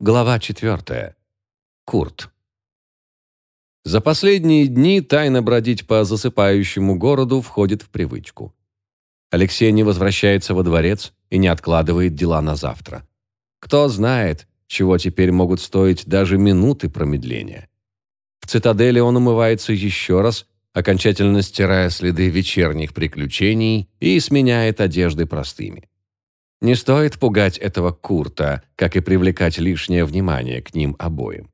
Глава 4. Курт. За последние дни тайно бродить по засыпающему городу входит в привычку. Алексей не возвращается во дворец и не откладывает дела на завтра. Кто знает, чего теперь могут стоить даже минуты промедления. В цитадели он умывается еще раз, окончательно стирая следы вечерних приключений и сменяет одежды простыми. Не стоит пугать этого Курта, как и привлекать лишнее внимание к ним обоим.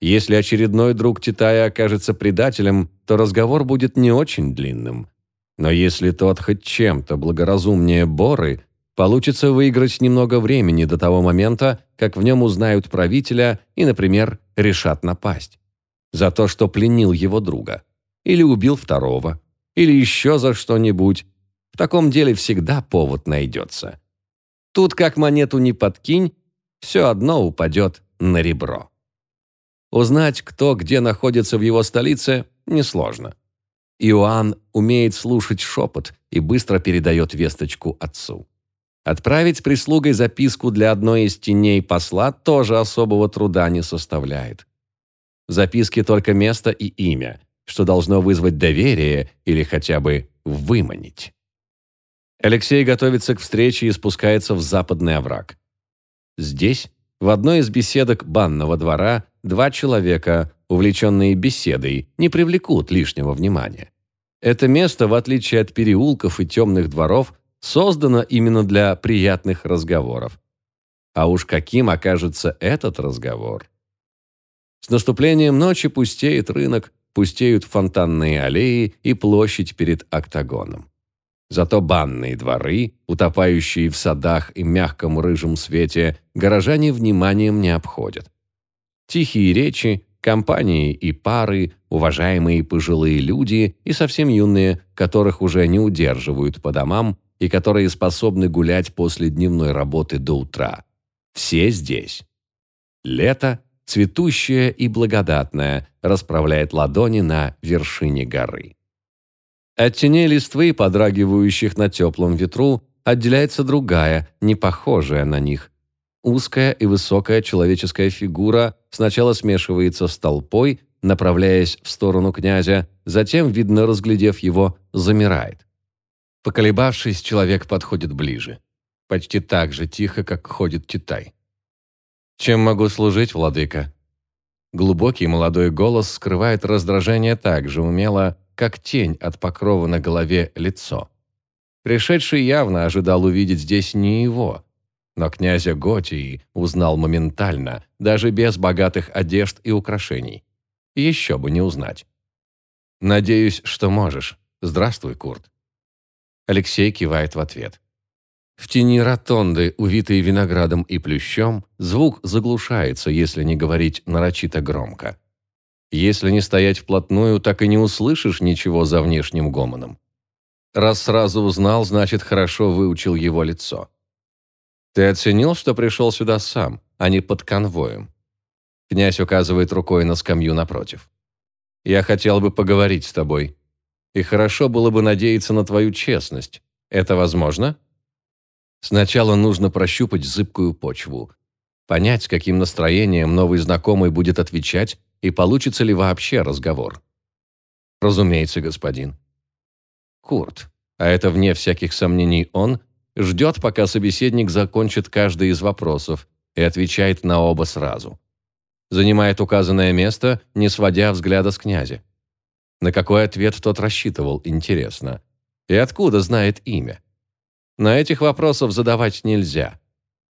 Если очередной друг Титая окажется предателем, то разговор будет не очень длинным. Но если тот хоть чем-то благоразумнее Боры, получится выиграть немного времени до того момента, как в нем узнают правителя и, например, решат напасть. За то, что пленил его друга. Или убил второго. Или еще за что-нибудь. В таком деле всегда повод найдется. Тут как монету не подкинь, все одно упадет на ребро. Узнать, кто где находится в его столице, несложно. Иоанн умеет слушать шепот и быстро передает весточку отцу. Отправить прислугой записку для одной из теней посла тоже особого труда не составляет. В записке только место и имя, что должно вызвать доверие или хотя бы выманить. Алексей готовится к встрече и спускается в западный овраг. Здесь, в одной из беседок банного двора, два человека, увлеченные беседой, не привлекут лишнего внимания. Это место, в отличие от переулков и темных дворов, создано именно для приятных разговоров. А уж каким окажется этот разговор? С наступлением ночи пустеет рынок, пустеют фонтанные аллеи и площадь перед октагоном. Зато банные дворы, утопающие в садах и мягком рыжем свете, горожане вниманием не обходят. Тихие речи, компании и пары, уважаемые пожилые люди и совсем юные, которых уже не удерживают по домам и которые способны гулять после дневной работы до утра. Все здесь. Лето, цветущее и благодатное, расправляет ладони на вершине горы. От теней листвы, подрагивающих на теплом ветру, отделяется другая, не похожая на них. Узкая и высокая человеческая фигура сначала смешивается с толпой, направляясь в сторону князя, затем, видно разглядев его, замирает. Поколебавшись, человек подходит ближе. Почти так же тихо, как ходит Титай. «Чем могу служить, владыка?» Глубокий молодой голос скрывает раздражение так же умело, как тень от покрова на голове лицо. Пришедший явно ожидал увидеть здесь не его, но князя Готии узнал моментально, даже без богатых одежд и украшений. Еще бы не узнать. «Надеюсь, что можешь. Здравствуй, Курт». Алексей кивает в ответ. В тени ротонды, увитой виноградом и плющом, звук заглушается, если не говорить нарочито громко. Если не стоять вплотную, так и не услышишь ничего за внешним гомоном. Раз сразу узнал, значит, хорошо выучил его лицо. Ты оценил, что пришел сюда сам, а не под конвоем? Князь указывает рукой на скамью напротив. Я хотел бы поговорить с тобой. И хорошо было бы надеяться на твою честность. Это возможно? Сначала нужно прощупать зыбкую почву, понять, с каким настроением новый знакомый будет отвечать и получится ли вообще разговор. Разумеется, господин. Курт, а это вне всяких сомнений он, ждет, пока собеседник закончит каждый из вопросов и отвечает на оба сразу. Занимает указанное место, не сводя взгляда с князя. На какой ответ тот рассчитывал, интересно. И откуда знает имя? На этих вопросов задавать нельзя.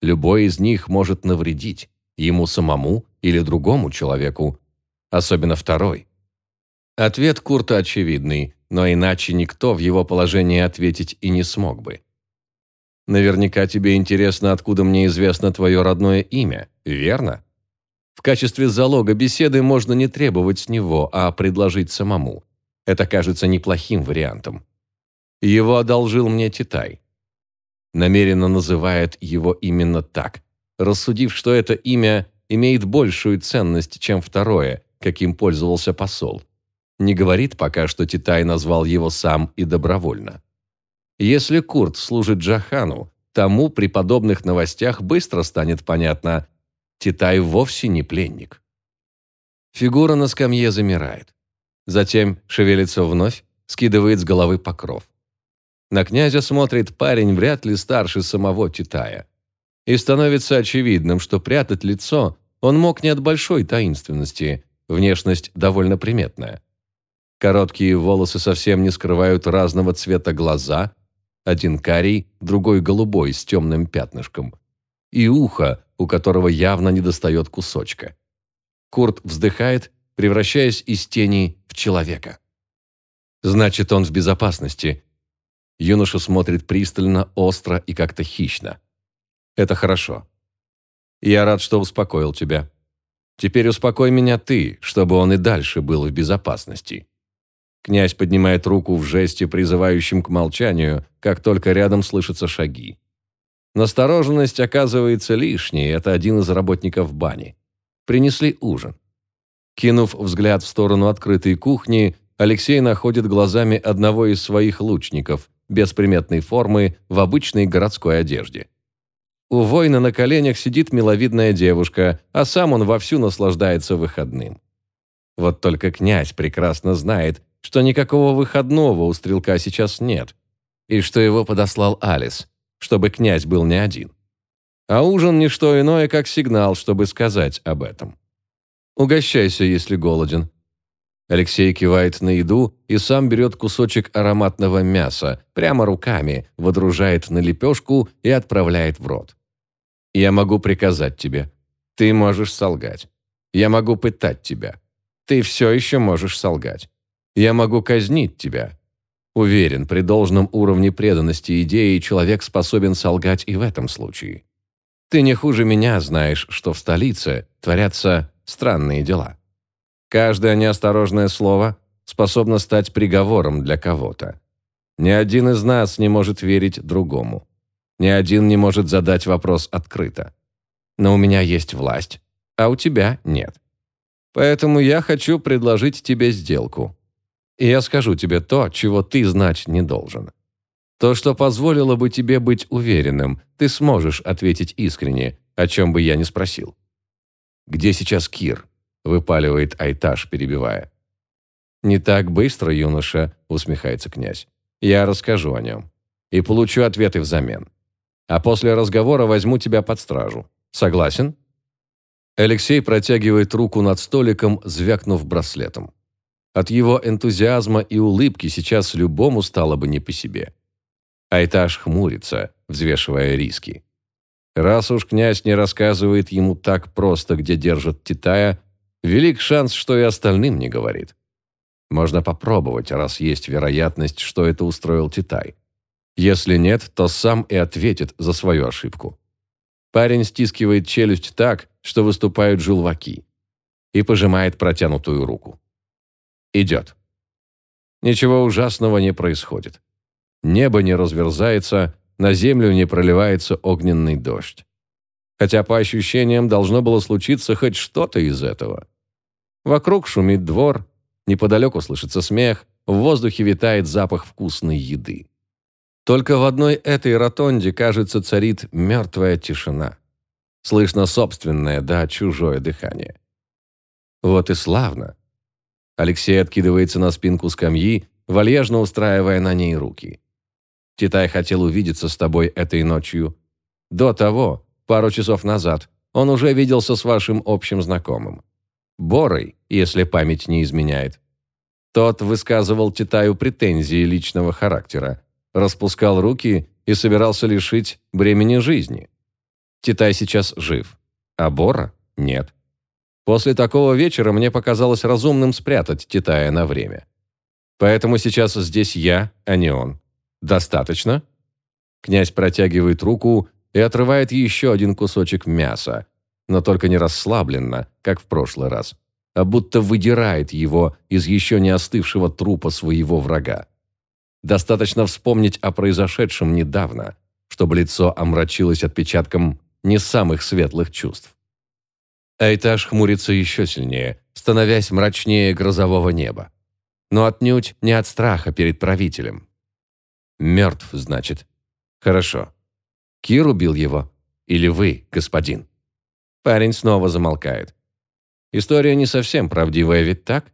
Любой из них может навредить, ему самому или другому человеку, особенно второй. Ответ Курта очевидный, но иначе никто в его положении ответить и не смог бы. Наверняка тебе интересно, откуда мне известно твое родное имя, верно? В качестве залога беседы можно не требовать с него, а предложить самому. Это кажется неплохим вариантом. Его одолжил мне Титай. Намеренно называет его именно так, рассудив, что это имя имеет большую ценность, чем второе, каким пользовался посол. Не говорит пока, что Титай назвал его сам и добровольно. Если Курт служит Джахану, тому при подобных новостях быстро станет понятно, Титай вовсе не пленник. Фигура на скамье замирает. Затем шевелится вновь, скидывает с головы покров. На князя смотрит парень вряд ли старше самого Титая. И становится очевидным, что прятать лицо он мог не от большой таинственности, внешность довольно приметная. Короткие волосы совсем не скрывают разного цвета глаза, один карий, другой голубой с темным пятнышком, и ухо, у которого явно недостает кусочка. Курт вздыхает, превращаясь из тени в человека. Значит, он в безопасности. Юноша смотрит пристально, остро и как-то хищно. Это хорошо. Я рад, что успокоил тебя. Теперь успокой меня ты, чтобы он и дальше был в безопасности. Князь поднимает руку в жесте, призывающем к молчанию, как только рядом слышатся шаги. Настороженность оказывается лишней, это один из работников бани. Принесли ужин. Кинув взгляд в сторону открытой кухни, Алексей находит глазами одного из своих лучников, без приметной формы, в обычной городской одежде. У воина на коленях сидит миловидная девушка, а сам он вовсю наслаждается выходным. Вот только князь прекрасно знает, что никакого выходного у стрелка сейчас нет, и что его подослал Алис, чтобы князь был не один. А ужин – не что иное, как сигнал, чтобы сказать об этом. «Угощайся, если голоден». Алексей кивает на еду и сам берет кусочек ароматного мяса, прямо руками, водружает на лепешку и отправляет в рот. Я могу приказать тебе. Ты можешь солгать. Я могу пытать тебя. Ты все еще можешь солгать. Я могу казнить тебя. Уверен, при должном уровне преданности идеи человек способен солгать и в этом случае. Ты не хуже меня знаешь, что в столице творятся странные дела. Каждое неосторожное слово способно стать приговором для кого-то. Ни один из нас не может верить другому. Ни один не может задать вопрос открыто. Но у меня есть власть, а у тебя нет. Поэтому я хочу предложить тебе сделку. И я скажу тебе то, чего ты знать не должен. То, что позволило бы тебе быть уверенным, ты сможешь ответить искренне, о чем бы я ни спросил. «Где сейчас Кир?» – выпаливает Айташ, перебивая. «Не так быстро, юноша», – усмехается князь. «Я расскажу о нем. И получу ответы взамен а после разговора возьму тебя под стражу. Согласен?» Алексей протягивает руку над столиком, звякнув браслетом. От его энтузиазма и улыбки сейчас любому стало бы не по себе. Айтаж хмурится, взвешивая риски. Раз уж князь не рассказывает ему так просто, где держат Титая, велик шанс, что и остальным не говорит. Можно попробовать, раз есть вероятность, что это устроил Титай. Если нет, то сам и ответит за свою ошибку. Парень стискивает челюсть так, что выступают желваки, и пожимает протянутую руку. Идет. Ничего ужасного не происходит. Небо не разверзается, на землю не проливается огненный дождь. Хотя по ощущениям должно было случиться хоть что-то из этого. Вокруг шумит двор, неподалеку слышится смех, в воздухе витает запах вкусной еды. Только в одной этой ротонде, кажется, царит мертвая тишина. Слышно собственное, да, чужое дыхание. Вот и славно. Алексей откидывается на спинку скамьи, вальяжно устраивая на ней руки. Титай хотел увидеться с тобой этой ночью. До того, пару часов назад, он уже виделся с вашим общим знакомым. Борой, если память не изменяет. Тот высказывал Титаю претензии личного характера, распускал руки и собирался лишить бремени жизни. Титай сейчас жив, а Бора нет. После такого вечера мне показалось разумным спрятать Титая на время. Поэтому сейчас здесь я, а не он. Достаточно? Князь протягивает руку и отрывает еще один кусочек мяса, но только не расслабленно, как в прошлый раз, а будто выдирает его из еще не остывшего трупа своего врага. Достаточно вспомнить о произошедшем недавно, чтобы лицо омрачилось отпечатком не самых светлых чувств. Айтаж хмурится еще сильнее, становясь мрачнее грозового неба. Но отнюдь не от страха перед правителем. Мертв, значит. Хорошо. Кир убил его? Или вы, господин? Парень снова замолкает. История не совсем правдивая, ведь так?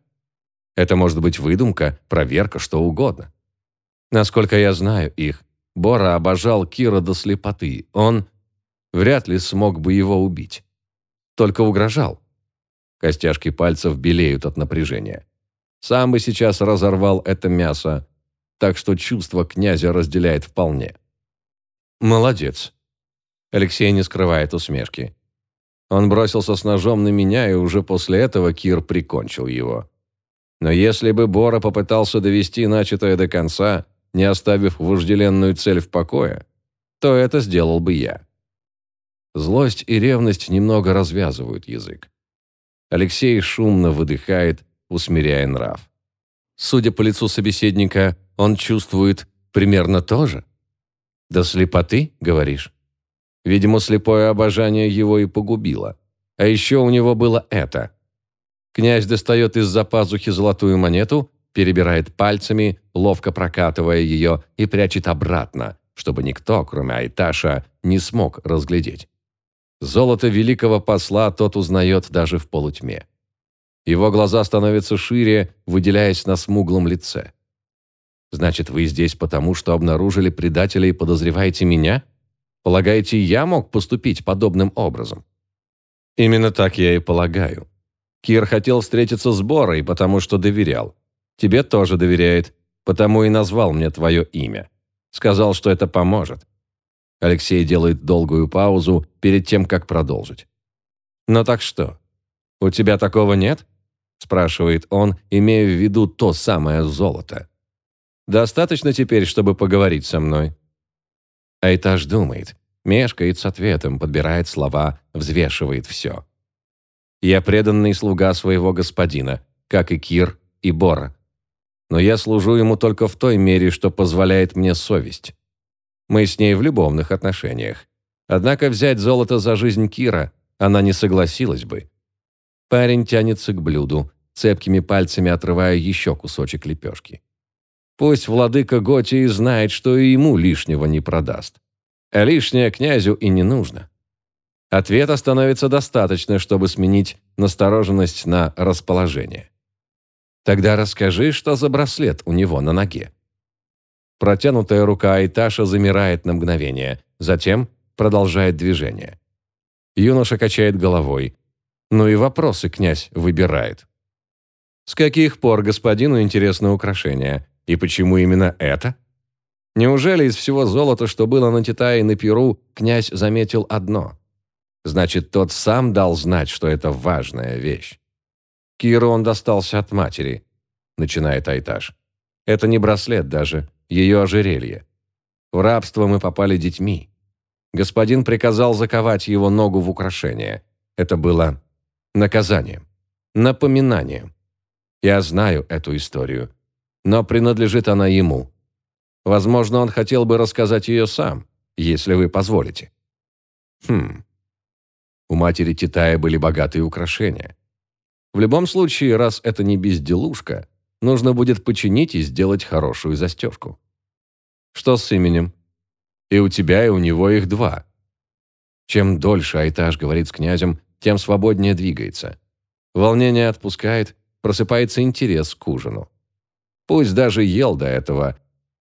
Это может быть выдумка, проверка, что угодно. Насколько я знаю их, Бора обожал Кира до слепоты. Он вряд ли смог бы его убить. Только угрожал. Костяшки пальцев белеют от напряжения. Сам бы сейчас разорвал это мясо, так что чувство князя разделяет вполне. «Молодец». Алексей не скрывает усмешки. Он бросился с ножом на меня, и уже после этого Кир прикончил его. Но если бы Бора попытался довести начатое до конца, не оставив вожделенную цель в покое, то это сделал бы я. Злость и ревность немного развязывают язык. Алексей шумно выдыхает, усмиряя нрав. Судя по лицу собеседника, он чувствует примерно то же. «До слепоты, говоришь?» Видимо, слепое обожание его и погубило. А еще у него было это. Князь достает из-за пазухи золотую монету, перебирает пальцами, ловко прокатывая ее и прячет обратно, чтобы никто, кроме Айташа, не смог разглядеть. Золото великого посла тот узнает даже в полутьме. Его глаза становятся шире, выделяясь на смуглом лице. «Значит, вы здесь потому, что обнаружили предателя и подозреваете меня? Полагаете, я мог поступить подобным образом?» «Именно так я и полагаю. Кир хотел встретиться с Борой, потому что доверял. Тебе тоже доверяет, потому и назвал мне твое имя. Сказал, что это поможет». Алексей делает долгую паузу перед тем, как продолжить. «Ну так что, у тебя такого нет?» спрашивает он, имея в виду то самое золото. «Достаточно теперь, чтобы поговорить со мной?» Айтаж думает, мешкает с ответом, подбирает слова, взвешивает все. «Я преданный слуга своего господина, как и Кир и Бора. Но я служу ему только в той мере, что позволяет мне совесть. Мы с ней в любовных отношениях. Однако взять золото за жизнь Кира она не согласилась бы. Парень тянется к блюду, цепкими пальцами отрывая еще кусочек лепешки. Пусть владыка Готии знает, что и ему лишнего не продаст. А лишнее князю и не нужно. Ответа становится достаточно, чтобы сменить настороженность на расположение. Тогда расскажи, что за браслет у него на ноге. Протянутая рука Айташа замирает на мгновение, затем продолжает движение. Юноша качает головой, ну и вопросы князь выбирает. С каких пор господину интересно украшение? И почему именно это? Неужели из всего золота, что было на Титае и на Перу, князь заметил одно? Значит, тот сам дал знать, что это важная вещь. Киру он достался от матери, начинает Айташ. Это не браслет даже, ее ожерелье. В рабство мы попали детьми. Господин приказал заковать его ногу в украшение. Это было наказанием, напоминанием. Я знаю эту историю, но принадлежит она ему. Возможно, он хотел бы рассказать ее сам, если вы позволите. Хм. У матери Титая были богатые украшения. В любом случае, раз это не безделушка, нужно будет починить и сделать хорошую застежку. Что с именем? И у тебя, и у него их два. Чем дольше Айтаж говорит с князем, тем свободнее двигается. Волнение отпускает, просыпается интерес к ужину. Пусть даже ел до этого,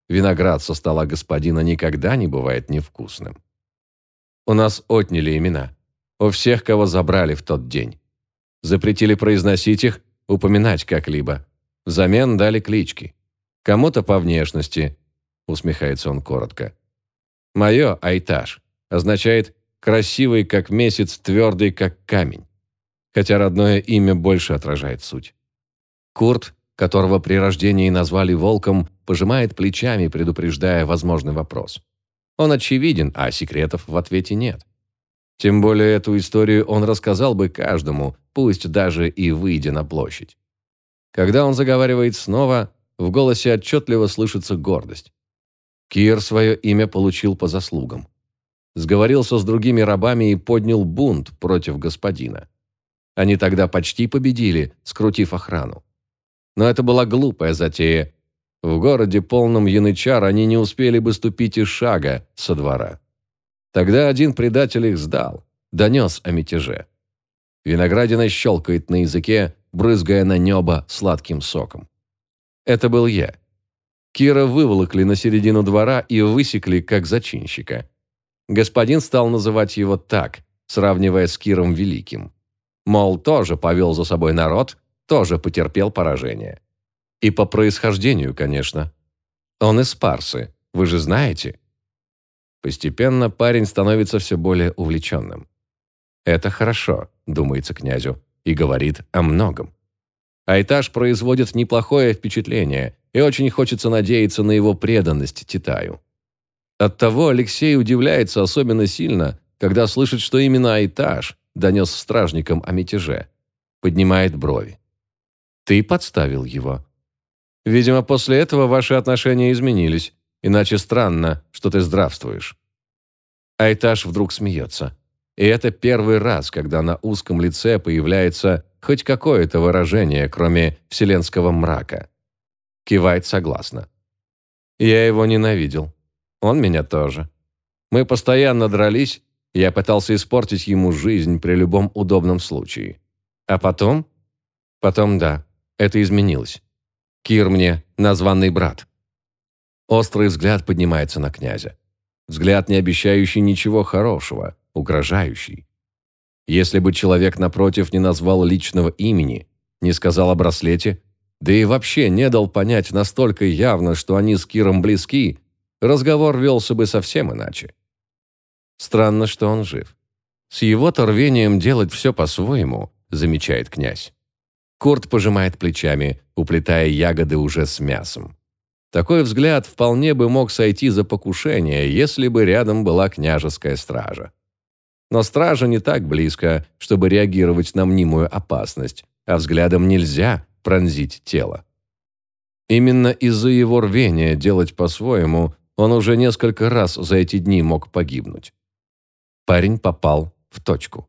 виноград со стола господина никогда не бывает невкусным. У нас отняли имена. У всех, кого забрали в тот день. Запретили произносить их, упоминать как-либо. Взамен дали клички. Кому-то по внешности, усмехается он коротко. Мое Айтаж означает красивый как месяц, твердый как камень. Хотя родное имя больше отражает суть. Курт, которого при рождении назвали волком, пожимает плечами, предупреждая возможный вопрос. Он очевиден, а секретов в ответе нет. Тем более эту историю он рассказал бы каждому, пусть даже и выйдя на площадь. Когда он заговаривает снова, в голосе отчетливо слышится гордость. Кир свое имя получил по заслугам сговорился с другими рабами и поднял бунт против господина. Они тогда почти победили, скрутив охрану. Но это была глупая затея. В городе, полном янычар, они не успели бы ступить и шага со двора. Тогда один предатель их сдал, донес о мятеже. Виноградина щелкает на языке, брызгая на небо сладким соком. Это был я. Кира выволокли на середину двора и высекли, как зачинщика. Господин стал называть его так, сравнивая с Киром Великим. Мол, тоже повел за собой народ, тоже потерпел поражение. И по происхождению, конечно. Он из Парсы, вы же знаете. Постепенно парень становится все более увлеченным. «Это хорошо», – думается князю, и говорит о многом. Айтаж производит неплохое впечатление, и очень хочется надеяться на его преданность Титаю. Оттого Алексей удивляется особенно сильно, когда слышит, что именно Айтаж донес стражникам о мятеже. Поднимает брови. «Ты подставил его». «Видимо, после этого ваши отношения изменились, иначе странно, что ты здравствуешь». Айтаж вдруг смеется. И это первый раз, когда на узком лице появляется хоть какое-то выражение, кроме вселенского мрака. Кивает согласно. Я его ненавидел. Он меня тоже. Мы постоянно дрались, я пытался испортить ему жизнь при любом удобном случае. А потом? Потом да, это изменилось. Кир мне названный брат. Острый взгляд поднимается на князя. Взгляд, не обещающий ничего хорошего, угрожающий. Если бы человек напротив не назвал личного имени, не сказал о браслете, да и вообще не дал понять настолько явно, что они с Киром близки, разговор велся бы совсем иначе. Странно, что он жив. С его-то рвением делать все по-своему, замечает князь. Курт пожимает плечами, уплетая ягоды уже с мясом. Такой взгляд вполне бы мог сойти за покушение, если бы рядом была княжеская стража. Но стража не так близко, чтобы реагировать на мнимую опасность, а взглядом нельзя пронзить тело. Именно из-за его рвения делать по-своему он уже несколько раз за эти дни мог погибнуть. Парень попал в точку.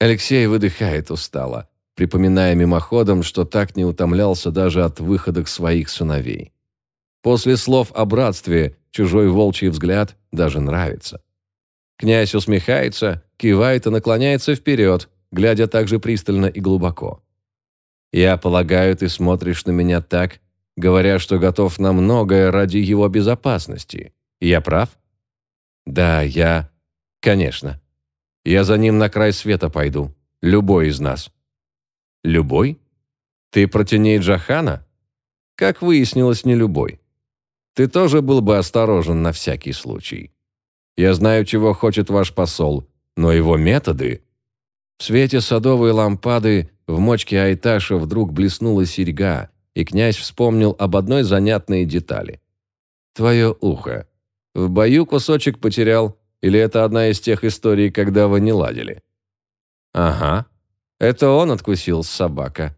Алексей выдыхает устало, припоминая мимоходом, что так не утомлялся даже от выходок своих сыновей. После слов о братстве чужой волчий взгляд даже нравится. Князь усмехается, кивает и наклоняется вперед, глядя также пристально и глубоко. «Я полагаю, ты смотришь на меня так, говоря, что готов на многое ради его безопасности. Я прав?» «Да, я...» «Конечно. Я за ним на край света пойду. Любой из нас». «Любой? Ты протяней Джахана?» «Как выяснилось, не любой. Ты тоже был бы осторожен на всякий случай. Я знаю, чего хочет ваш посол, но его методы...» В свете садовой лампады в мочке Айташа вдруг блеснула серьга, и князь вспомнил об одной занятной детали. «Твое ухо. В бою кусочек потерял, или это одна из тех историй, когда вы не ладили?» «Ага. Это он откусил собака».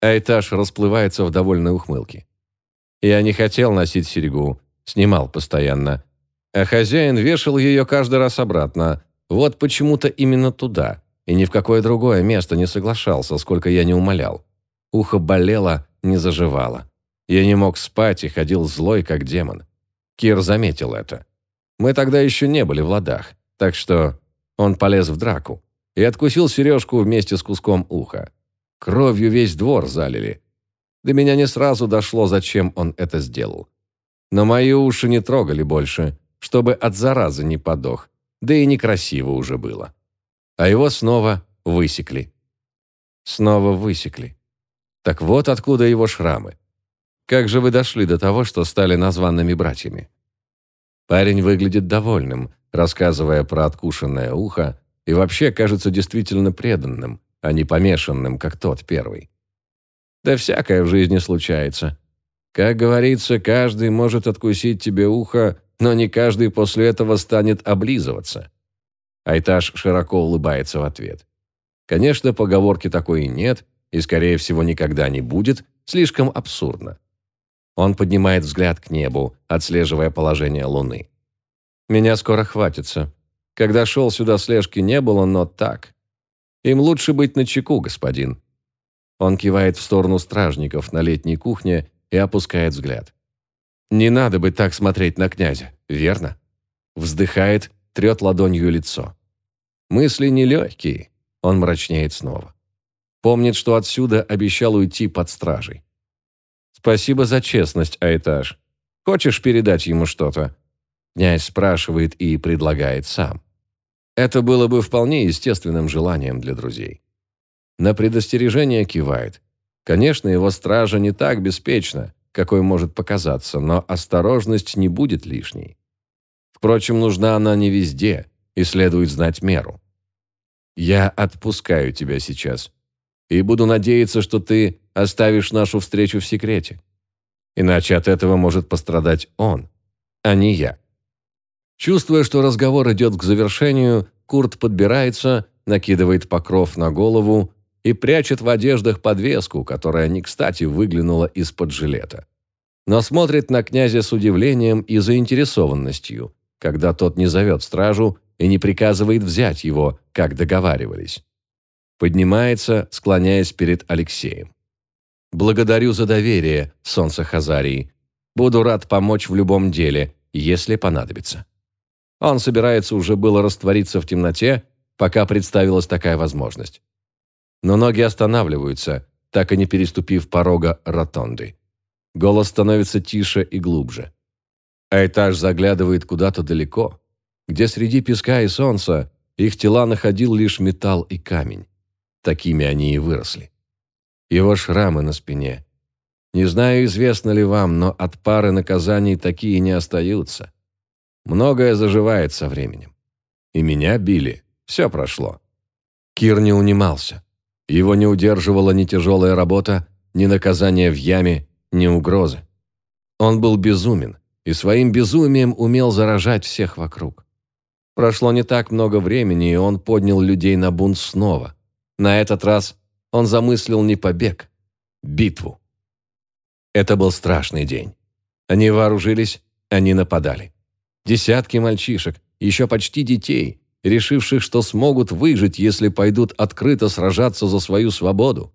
Айташ расплывается в довольной ухмылке. «Я не хотел носить серьгу, снимал постоянно, а хозяин вешал ее каждый раз обратно. Вот почему-то именно туда, и ни в какое другое место не соглашался, сколько я не умолял. Ухо болело, не заживало. Я не мог спать и ходил злой, как демон. Кир заметил это. Мы тогда еще не были в ладах, так что он полез в драку и откусил сережку вместе с куском уха. Кровью весь двор залили. До меня не сразу дошло, зачем он это сделал. Но мои уши не трогали больше, чтобы от заразы не подох, да и некрасиво уже было. А его снова высекли. Снова высекли. Так вот откуда его шрамы. Как же вы дошли до того, что стали названными братьями? Парень выглядит довольным, рассказывая про откушенное ухо, и вообще кажется действительно преданным, а не помешанным, как тот первый. Да всякое в жизни случается. Как говорится, каждый может откусить тебе ухо, но не каждый после этого станет облизываться. Айташ широко улыбается в ответ. Конечно, поговорки такой нет, и, скорее всего, никогда не будет, слишком абсурдно. Он поднимает взгляд к небу, отслеживая положение Луны. «Меня скоро хватится. Когда шел сюда, слежки не было, но так. Им лучше быть начеку, господин». Он кивает в сторону стражников на летней кухне и опускает взгляд. Не надо бы так смотреть на князя, верно? Вздыхает, трет ладонью лицо. Мысли нелегкие. Он мрачнеет снова. Помнит, что отсюда обещал уйти под стражей. «Спасибо за честность, Айтаж. Хочешь передать ему что-то?» Князь спрашивает и предлагает сам. Это было бы вполне естественным желанием для друзей. На предостережение кивает. Конечно, его стража не так беспечна, какой может показаться, но осторожность не будет лишней. Впрочем, нужна она не везде, и следует знать меру. «Я отпускаю тебя сейчас, и буду надеяться, что ты оставишь нашу встречу в секрете. Иначе от этого может пострадать он, а не я». Чувствуя, что разговор идет к завершению, Курт подбирается, накидывает покров на голову и прячет в одеждах подвеску, которая не кстати выглянула из-под жилета. Но смотрит на князя с удивлением и заинтересованностью, когда тот не зовет стражу и не приказывает взять его, как договаривались. Поднимается, склоняясь перед Алексеем. «Благодарю за доверие, солнце Хазарии. Буду рад помочь в любом деле, если понадобится». Он собирается уже было раствориться в темноте, пока представилась такая возможность но ноги останавливаются, так и не переступив порога ротонды. Голос становится тише и глубже. А этаж заглядывает куда-то далеко, где среди песка и солнца их тела находил лишь металл и камень. Такими они и выросли. Его шрамы на спине. Не знаю, известно ли вам, но от пары наказаний такие не остаются. Многое заживает со временем. И меня били. Все прошло. Кир не унимался. Его не удерживала ни тяжелая работа, ни наказание в яме, ни угрозы. Он был безумен и своим безумием умел заражать всех вокруг. Прошло не так много времени, и он поднял людей на бунт снова. На этот раз он замыслил не побег, битву. Это был страшный день. Они вооружились, они нападали. Десятки мальчишек, еще почти детей, решивших, что смогут выжить, если пойдут открыто сражаться за свою свободу.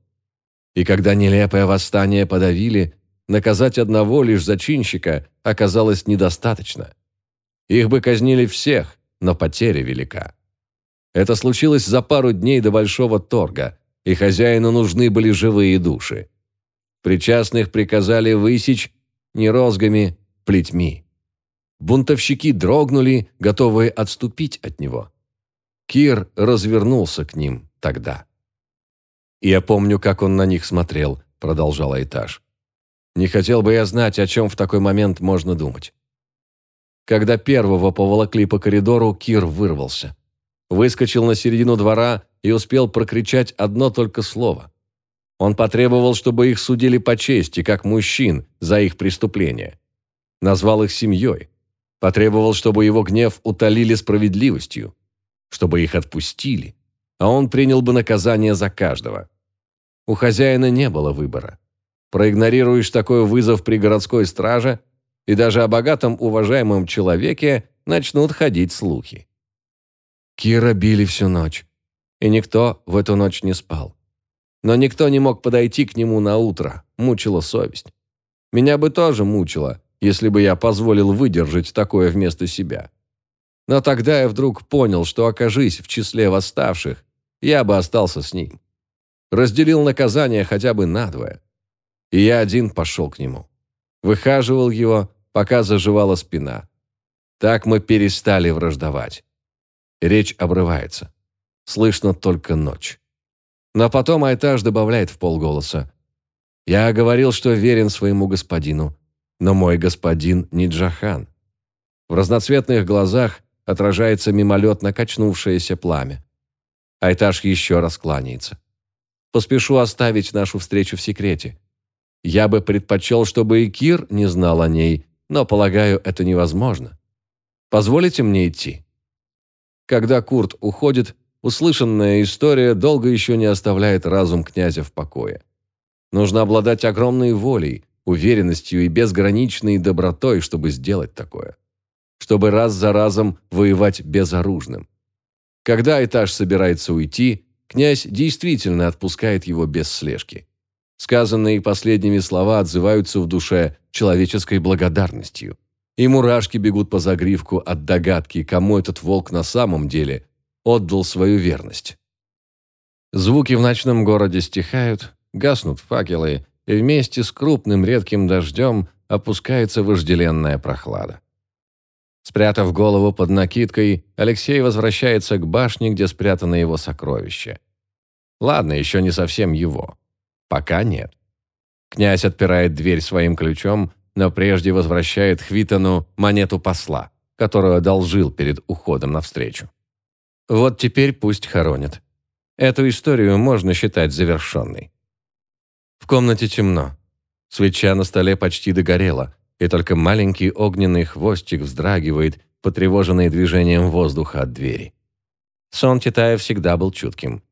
И когда нелепое восстание подавили, наказать одного лишь зачинщика оказалось недостаточно. Их бы казнили всех, но потеря велика. Это случилось за пару дней до Большого торга, и хозяину нужны были живые души. Причастных приказали высечь не розгами, плетьми. Бунтовщики дрогнули, готовые отступить от него. Кир развернулся к ним тогда. «Я помню, как он на них смотрел», — продолжал Айтаж. «Не хотел бы я знать, о чем в такой момент можно думать». Когда первого поволокли по коридору, Кир вырвался. Выскочил на середину двора и успел прокричать одно только слово. Он потребовал, чтобы их судили по чести, как мужчин, за их преступления. Назвал их семьей. Потребовал, чтобы его гнев утолили справедливостью чтобы их отпустили, а он принял бы наказание за каждого. У хозяина не было выбора. Проигнорируешь такой вызов при городской страже, и даже о богатом уважаемом человеке начнут ходить слухи. Кира били всю ночь, и никто в эту ночь не спал. Но никто не мог подойти к нему на утро, мучила совесть. Меня бы тоже мучила, если бы я позволил выдержать такое вместо себя. Но тогда я вдруг понял, что окажись в числе восставших, я бы остался с ним. Разделил наказание хотя бы надвое. И я один пошел к нему. Выхаживал его, пока заживала спина. Так мы перестали враждовать. Речь обрывается. Слышно только ночь. Но потом Айтаж добавляет в полголоса. «Я говорил, что верен своему господину, но мой господин не Джахан». В разноцветных глазах отражается мимолетно качнувшееся пламя. Айтаж еще раз кланяется. Поспешу оставить нашу встречу в секрете. Я бы предпочел, чтобы и Кир не знал о ней, но, полагаю, это невозможно. Позволите мне идти?» Когда Курт уходит, услышанная история долго еще не оставляет разум князя в покое. Нужно обладать огромной волей, уверенностью и безграничной добротой, чтобы сделать такое чтобы раз за разом воевать безоружным. Когда этаж собирается уйти, князь действительно отпускает его без слежки. Сказанные последними слова отзываются в душе человеческой благодарностью. И мурашки бегут по загривку от догадки, кому этот волк на самом деле отдал свою верность. Звуки в ночном городе стихают, гаснут факелы, и вместе с крупным редким дождем опускается вожделенная прохлада. Спрятав голову под накидкой, Алексей возвращается к башне, где спрятано его сокровище. Ладно, еще не совсем его. Пока нет. Князь отпирает дверь своим ключом, но прежде возвращает Хвитону монету посла, которую одолжил перед уходом навстречу. Вот теперь пусть хоронят. Эту историю можно считать завершенной. В комнате темно. Свеча на столе почти догорела, и только маленький огненный хвостик вздрагивает, потревоженный движением воздуха от двери. Сон Титая всегда был чутким.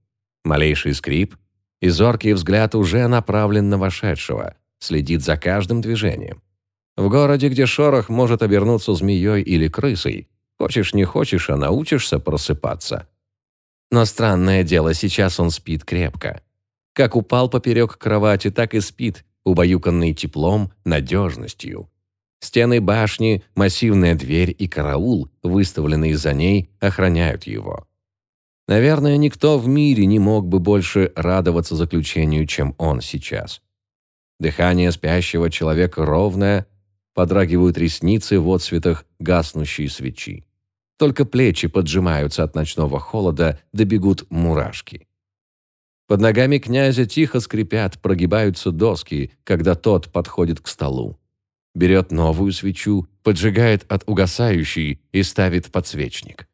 Малейший скрип, и зоркий взгляд уже направлен на вошедшего, следит за каждым движением. В городе, где шорох может обернуться змеей или крысой, хочешь не хочешь, а научишься просыпаться. Но странное дело, сейчас он спит крепко. Как упал поперек кровати, так и спит, убаюканный теплом, надежностью. Стены башни, массивная дверь и караул, выставленные за ней, охраняют его. Наверное, никто в мире не мог бы больше радоваться заключению, чем он сейчас. Дыхание спящего человека ровное, подрагивают ресницы в отсветах гаснущей свечи. Только плечи поджимаются от ночного холода, добегут мурашки. Под ногами князя тихо скрипят, прогибаются доски, когда тот подходит к столу берет новую свечу, поджигает от угасающей и ставит подсвечник.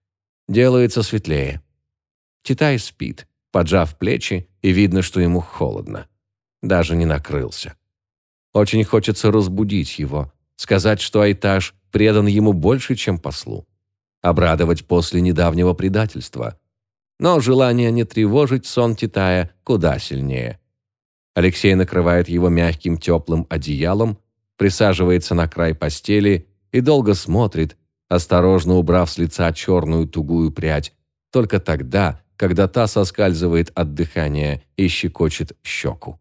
Делается светлее. Китай спит, поджав плечи, и видно, что ему холодно. Даже не накрылся. Очень хочется разбудить его, сказать, что Айтаж предан ему больше, чем послу. Обрадовать после недавнего предательства. Но желание не тревожить сон Титая куда сильнее. Алексей накрывает его мягким теплым одеялом, присаживается на край постели и долго смотрит, осторожно убрав с лица черную тугую прядь, только тогда, когда та соскальзывает от дыхания и щекочет щеку.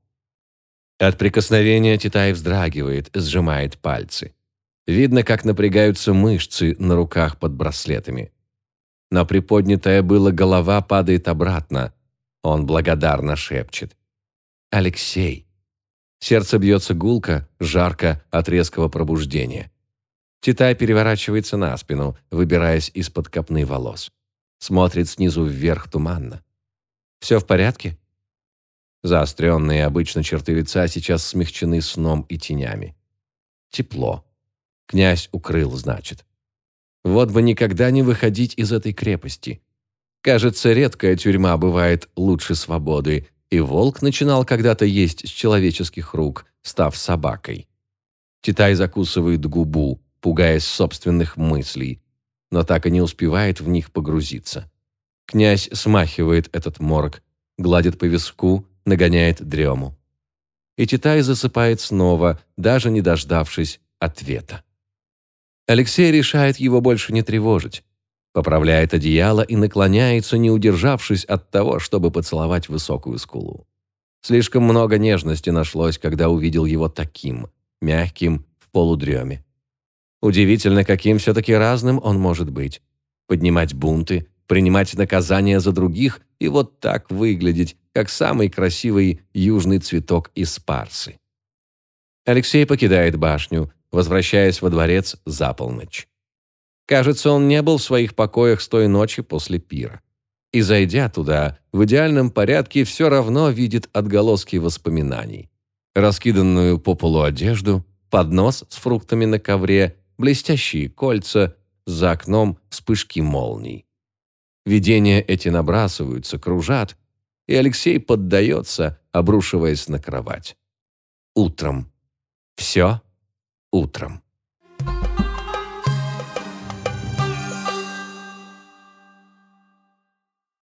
От прикосновения Титай вздрагивает, сжимает пальцы. Видно, как напрягаются мышцы на руках под браслетами. Но приподнятая была голова падает обратно. Он благодарно шепчет. «Алексей, Сердце бьется гулко, жарко от резкого пробуждения. Титай переворачивается на спину, выбираясь из-под копны волос. Смотрит снизу вверх туманно. «Все в порядке?» Заостренные обычно черты лица сейчас смягчены сном и тенями. Тепло. Князь укрыл, значит. Вот бы никогда не выходить из этой крепости. Кажется, редкая тюрьма бывает лучше свободы, и волк начинал когда-то есть с человеческих рук, став собакой. Титай закусывает губу, пугаясь собственных мыслей, но так и не успевает в них погрузиться. Князь смахивает этот морг, гладит по виску, нагоняет дрему. И Титай засыпает снова, даже не дождавшись ответа. Алексей решает его больше не тревожить. Поправляет одеяло и наклоняется, не удержавшись от того, чтобы поцеловать высокую скулу. Слишком много нежности нашлось, когда увидел его таким, мягким, в полудреме. Удивительно, каким все-таки разным он может быть. Поднимать бунты, принимать наказания за других и вот так выглядеть, как самый красивый южный цветок из Парсы. Алексей покидает башню, возвращаясь во дворец за полночь. Кажется, он не был в своих покоях с той ночи после пира. И, зайдя туда, в идеальном порядке все равно видит отголоски воспоминаний. Раскиданную по полу одежду, поднос с фруктами на ковре, блестящие кольца, за окном вспышки молний. Видения эти набрасываются, кружат, и Алексей поддается, обрушиваясь на кровать. Утром. Все утром.